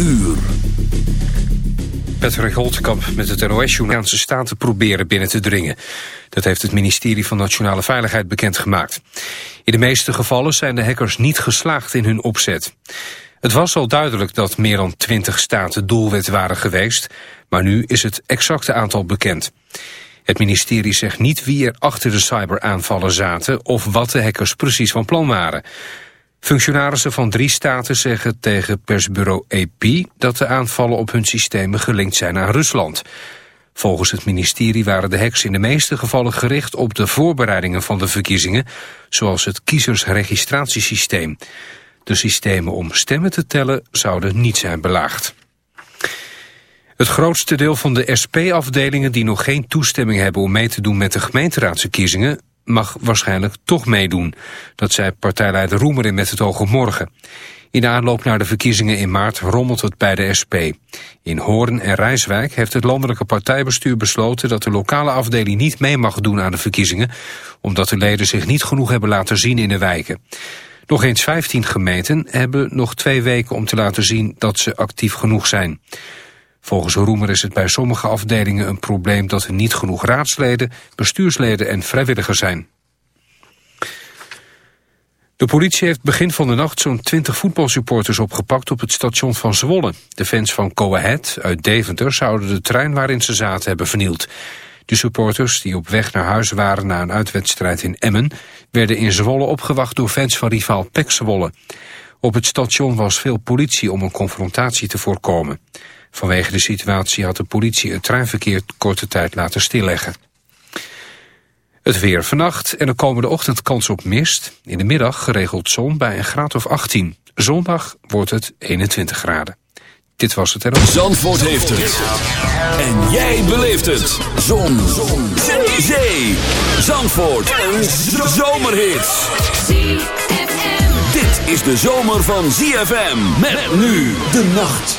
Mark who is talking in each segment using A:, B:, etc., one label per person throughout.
A: uur.
B: Patrick Holtkamp met het NOS-journaalse staten proberen binnen te dringen. Dat heeft het ministerie van Nationale Veiligheid bekendgemaakt. In de meeste gevallen zijn de hackers niet geslaagd in hun opzet. Het was al duidelijk dat meer dan twintig staten doelwit waren geweest, maar nu is het exacte aantal bekend. Het ministerie zegt niet wie er achter de cyberaanvallen zaten of wat de hackers precies van plan waren. Functionarissen van drie staten zeggen tegen persbureau AP dat de aanvallen op hun systemen gelinkt zijn aan Rusland. Volgens het ministerie waren de hacks in de meeste gevallen gericht op de voorbereidingen van de verkiezingen, zoals het kiezersregistratiesysteem. De systemen om stemmen te tellen zouden niet zijn belaagd. Het grootste deel van de SP-afdelingen die nog geen toestemming hebben om mee te doen met de gemeenteraadsverkiezingen mag waarschijnlijk toch meedoen. Dat zei partijleider Roemer Met het Oog op Morgen. In de aanloop naar de verkiezingen in maart rommelt het bij de SP. In Hoorn en Rijswijk heeft het landelijke partijbestuur besloten dat de lokale afdeling niet mee mag doen aan de verkiezingen, omdat de leden zich niet genoeg hebben laten zien in de wijken. Nog eens 15 gemeenten hebben nog twee weken om te laten zien dat ze actief genoeg zijn. Volgens Roemer is het bij sommige afdelingen een probleem dat er niet genoeg raadsleden, bestuursleden en vrijwilligers zijn. De politie heeft begin van de nacht zo'n 20 voetbalsupporters opgepakt op het station van Zwolle. De fans van Go uit Deventer zouden de trein waarin ze zaten hebben vernield. De supporters, die op weg naar huis waren na een uitwedstrijd in Emmen... werden in Zwolle opgewacht door fans van rivaal PEC Zwolle. Op het station was veel politie om een confrontatie te voorkomen. Vanwege de situatie had de politie het treinverkeer korte tijd laten stilleggen. Het weer vannacht en de komende ochtend kans op mist. In de middag geregeld zon bij een graad of 18. Zondag wordt het 21 graden. Dit was het en
A: Zandvoort heeft het. En jij beleeft het. Zon. zon. Zandvoort. Een zomerhit. Dit is de zomer van ZFM. Met nu de nacht.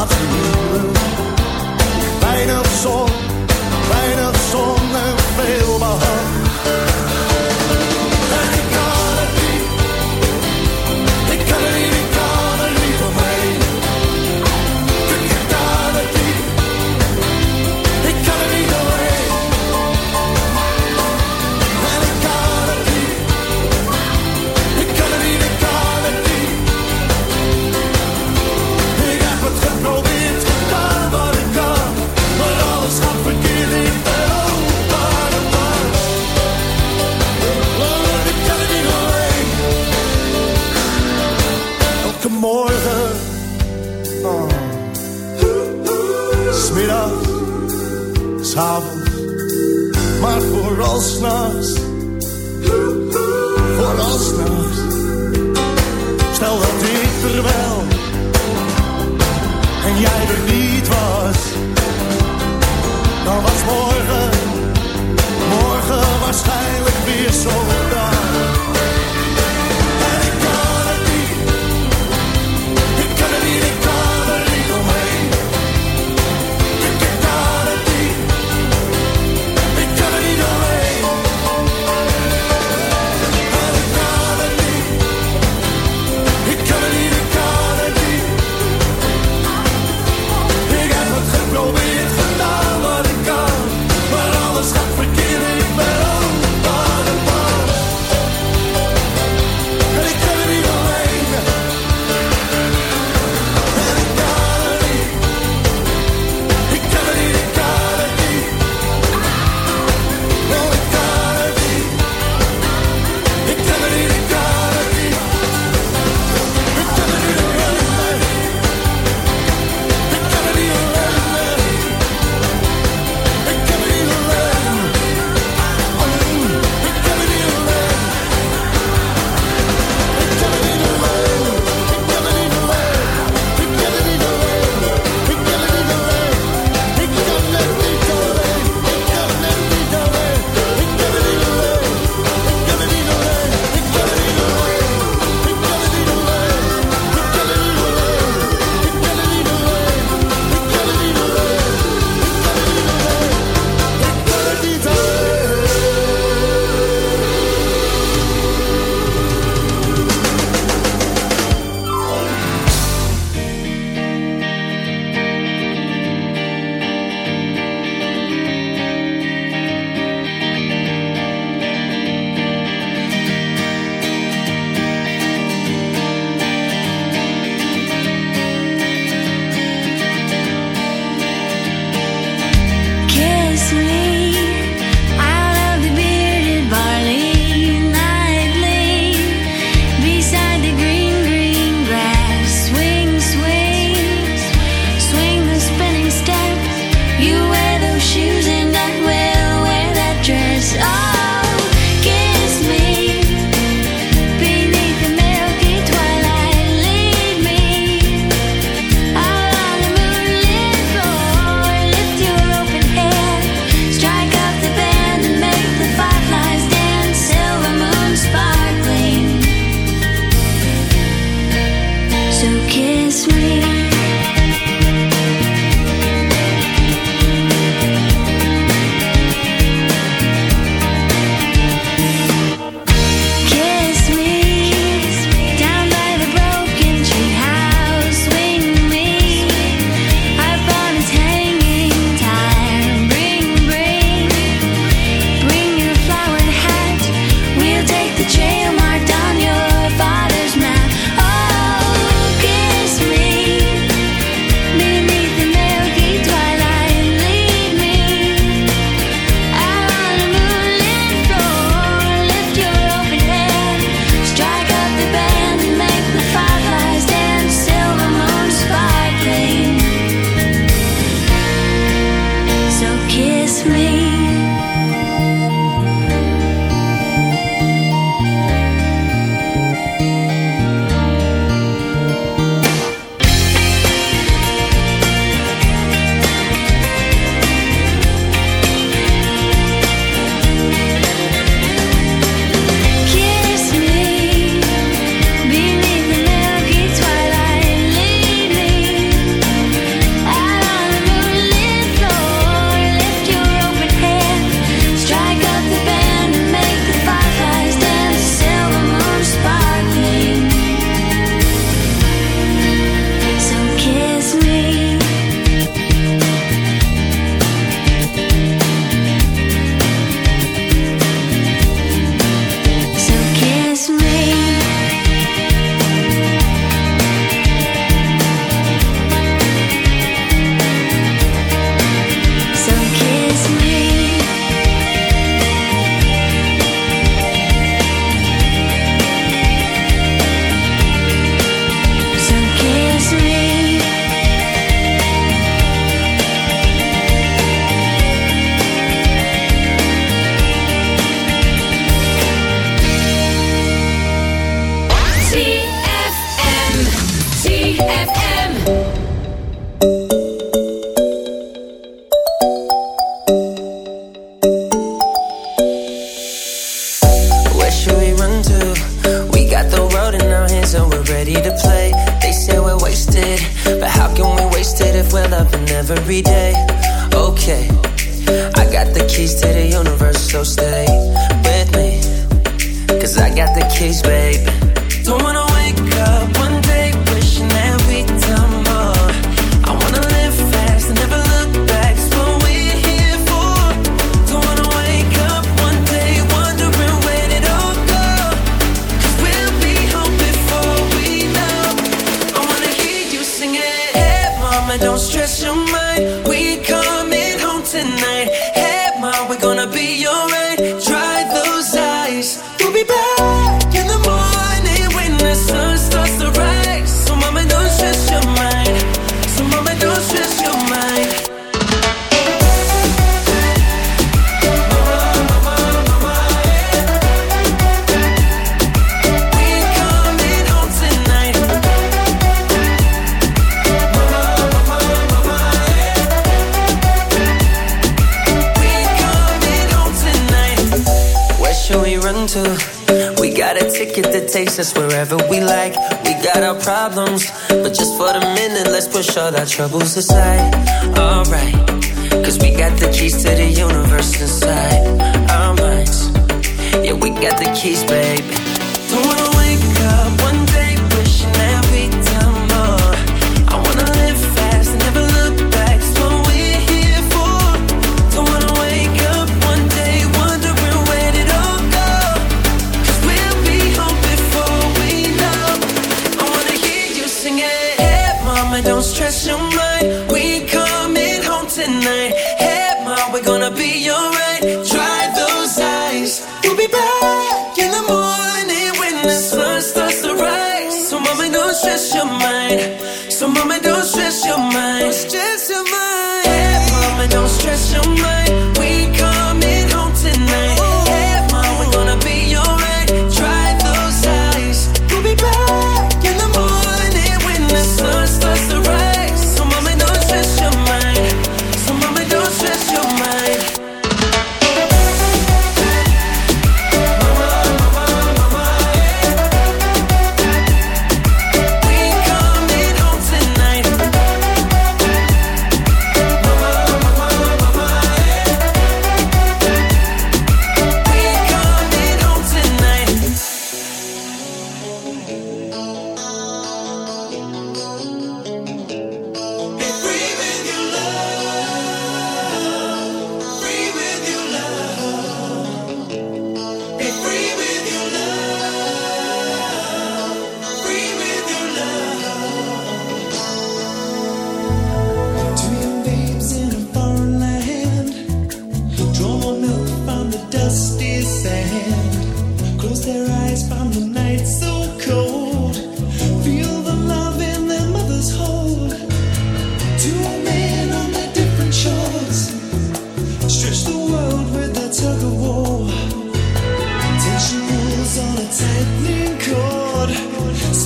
C: laten huren. Weinig zon,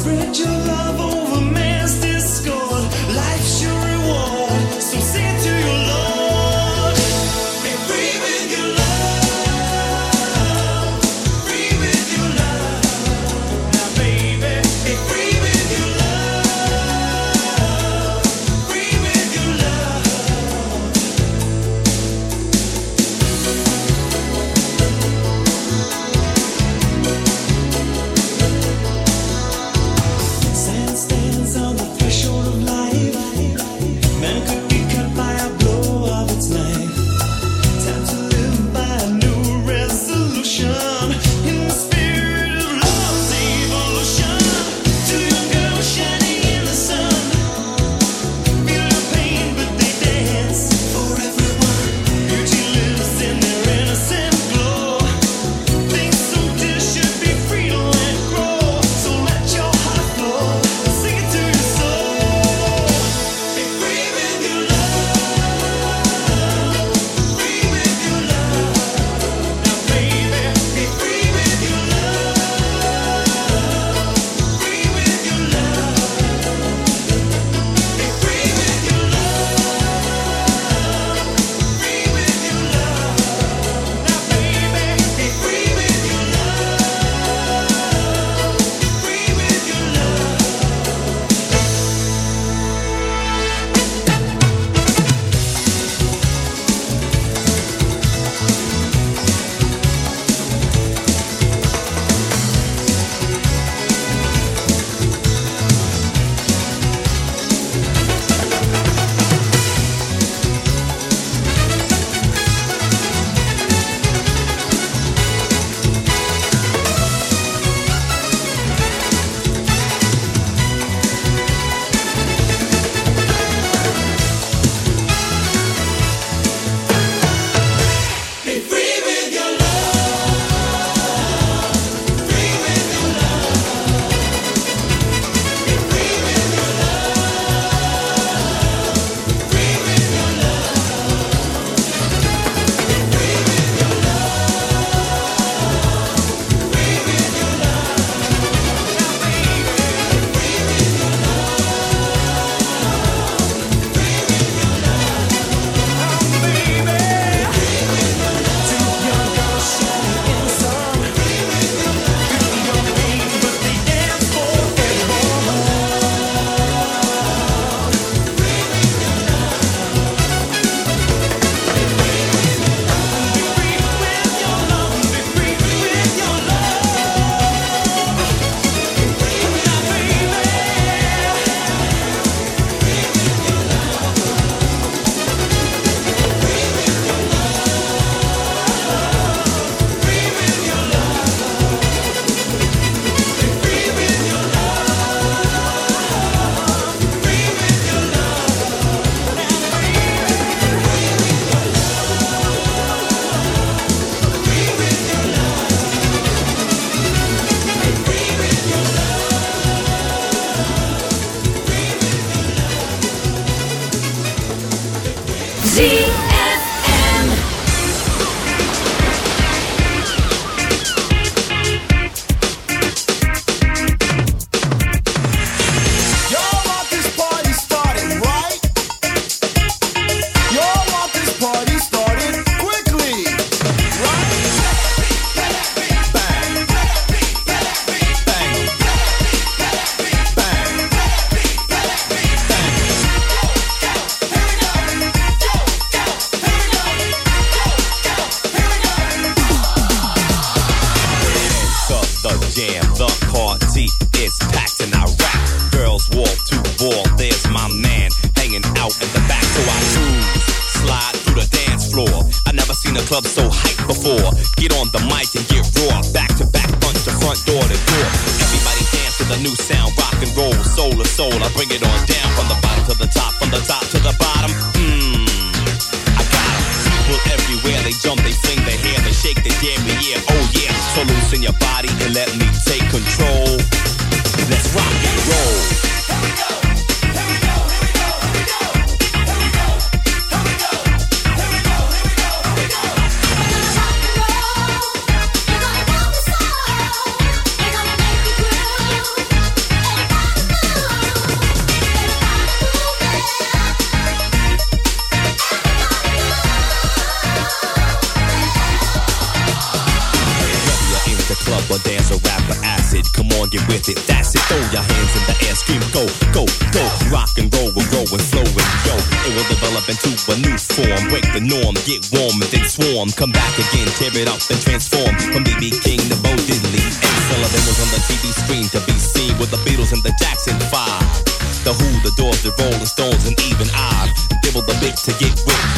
D: spread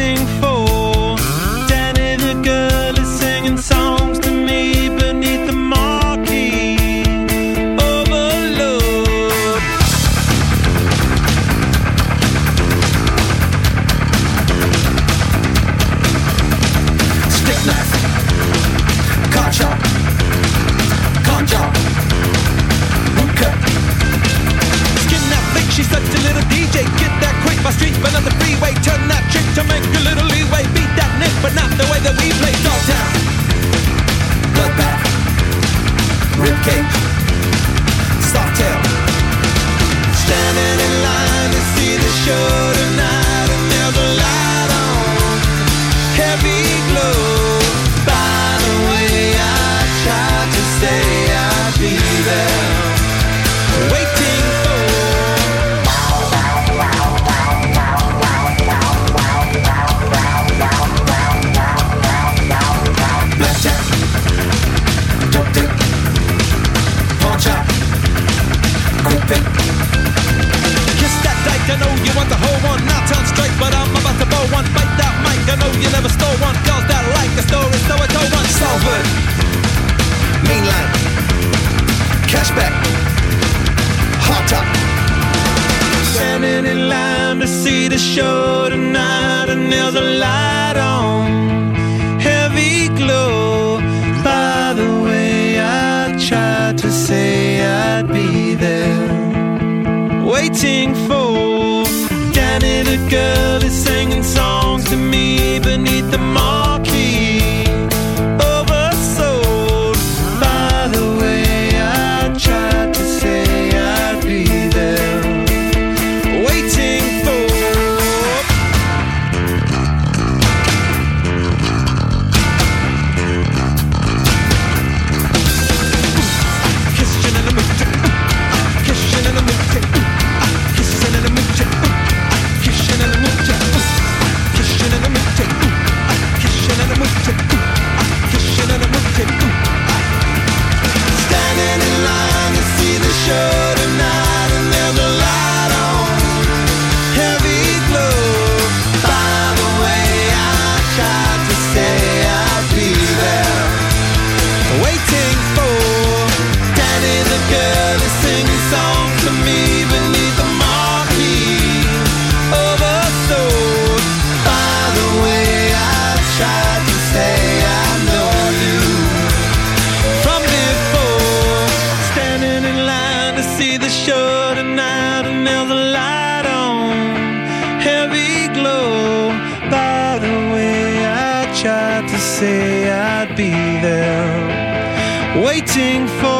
E: waiting for be there waiting for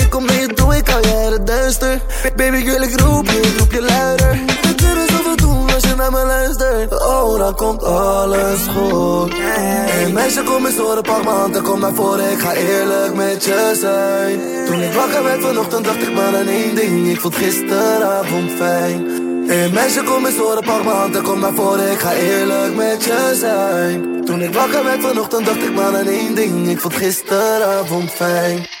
F: Kom je toe, ik uit het duister. Baby girl, ik roep je, ik roep je luider. We kunnen zoveel doen als je naar me luistert. Oh, dan komt alles goed. Hey meisje, kom eens horen, pak m'n hand en kom naar voren. Ik ga eerlijk met je zijn. Toen ik wakker werd vanochtend, dacht ik maar aan één ding. Ik vond gisteravond fijn. Hey meisje, kom eens horen, pak m'n hand en kom naar voren. Ik ga eerlijk met je zijn. Toen ik wakker werd vanochtend, dacht ik maar aan één ding. Ik vond gisteravond fijn.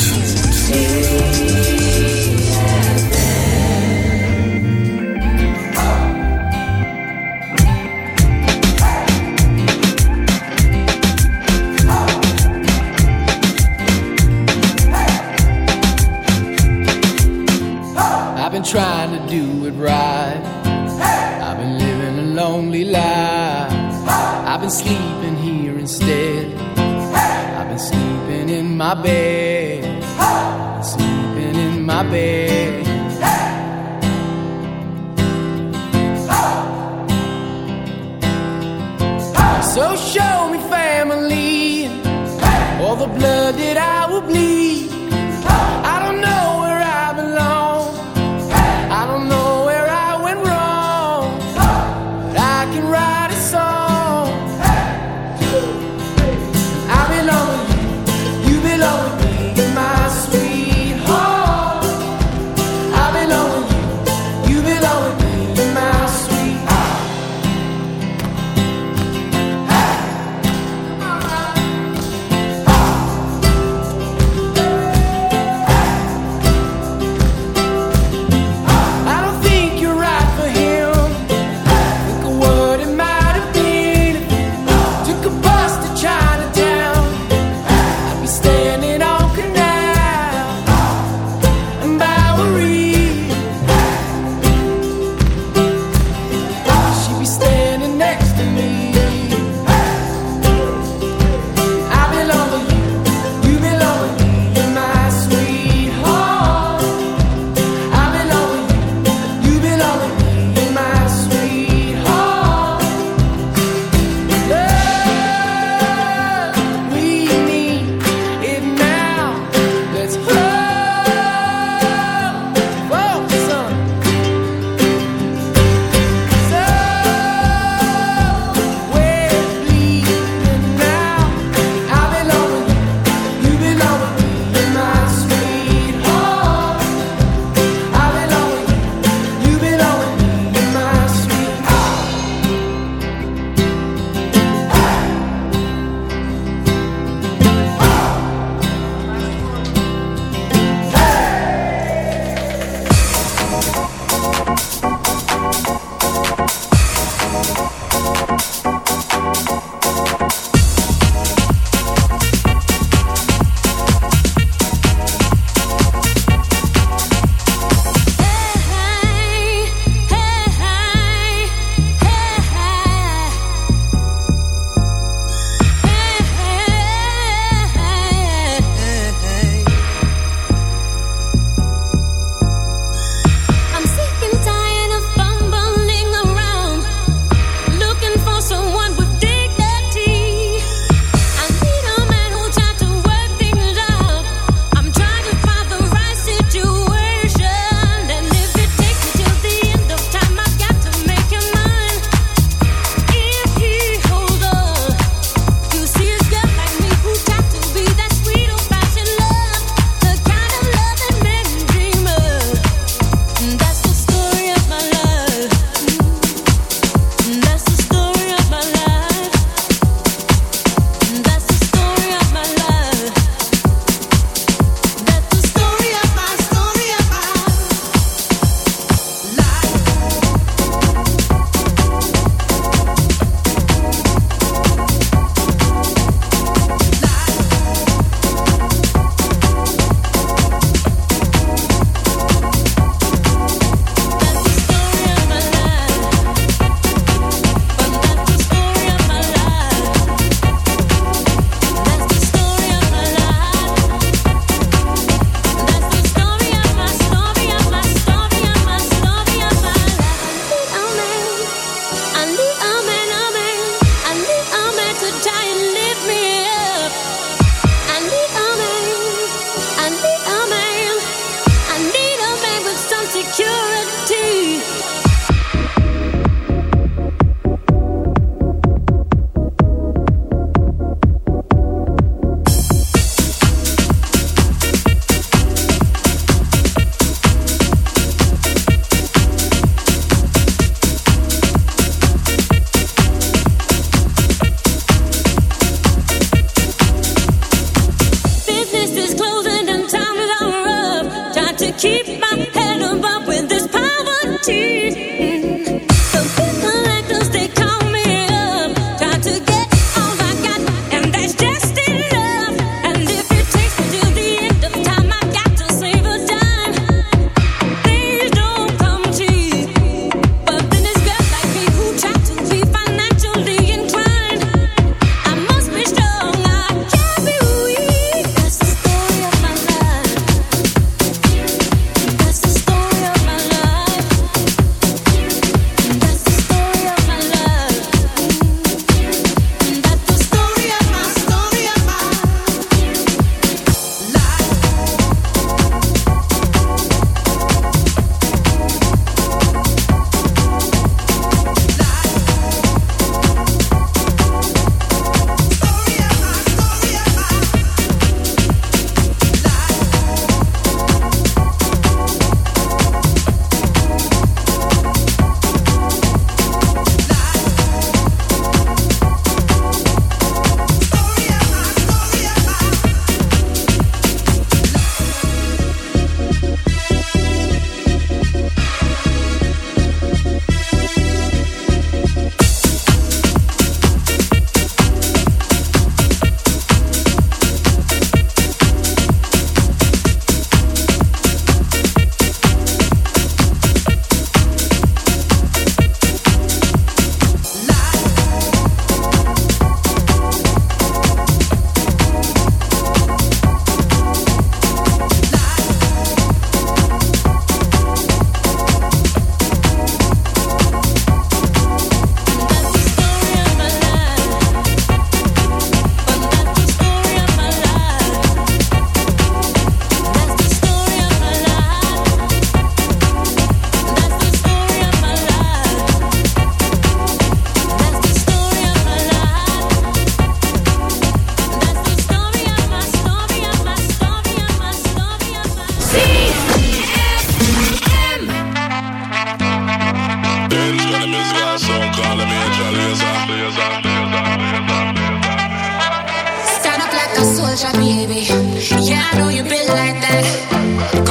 G: Yeah, I know
H: you've been like that.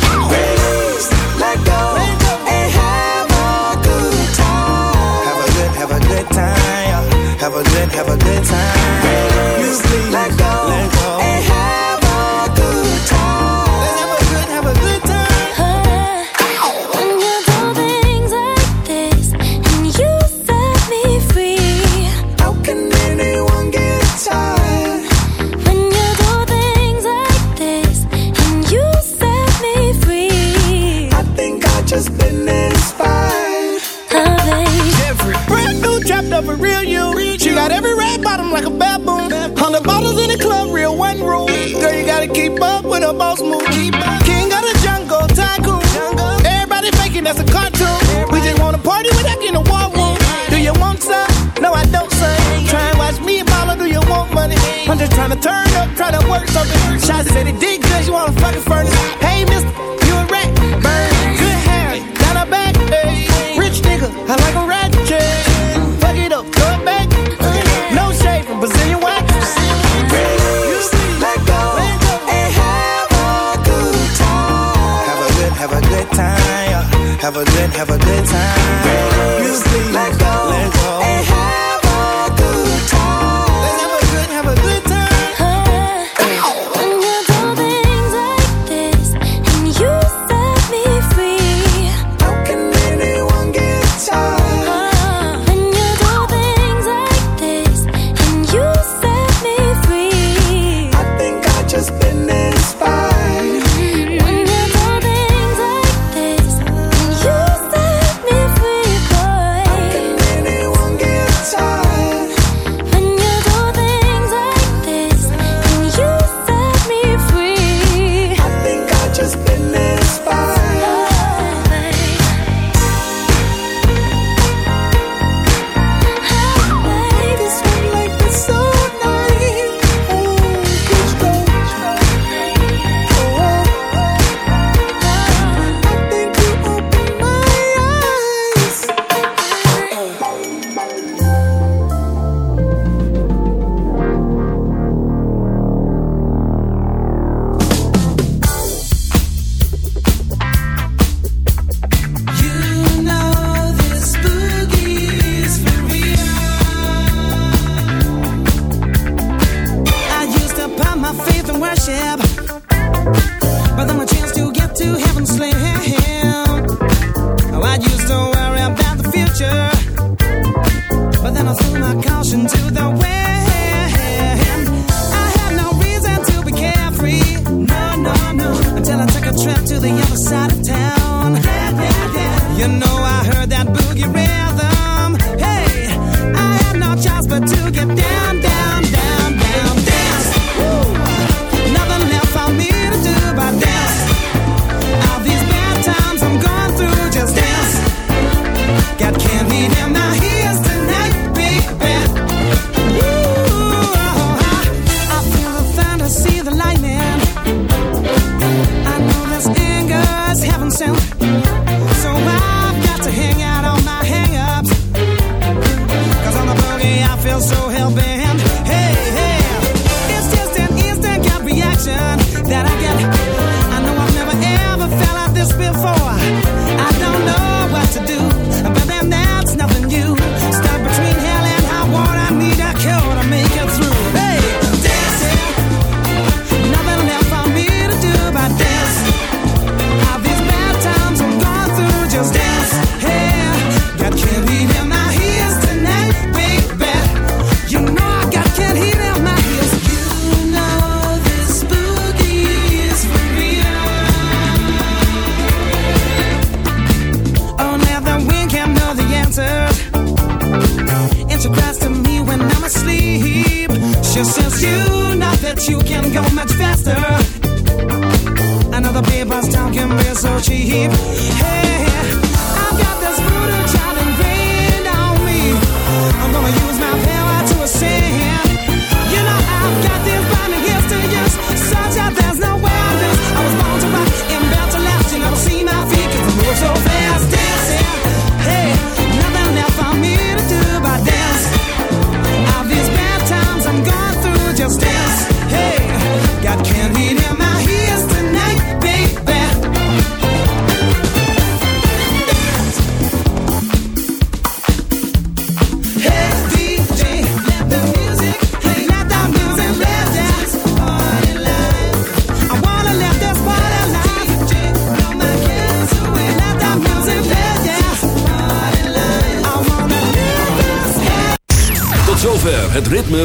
I: Turn up, try to work something. Shots said he did good, you wanna fucking furnace. Hey, mister, you a rat. Burn, good hair, got a back. Hey. Rich nigga, I like a rat. Yeah. Fuck it up, throw back. No shade from Brazilian wax. Let go and have a good time. Have a good, have a good time. Have a good, have a good time.
J: Music, let
E: go.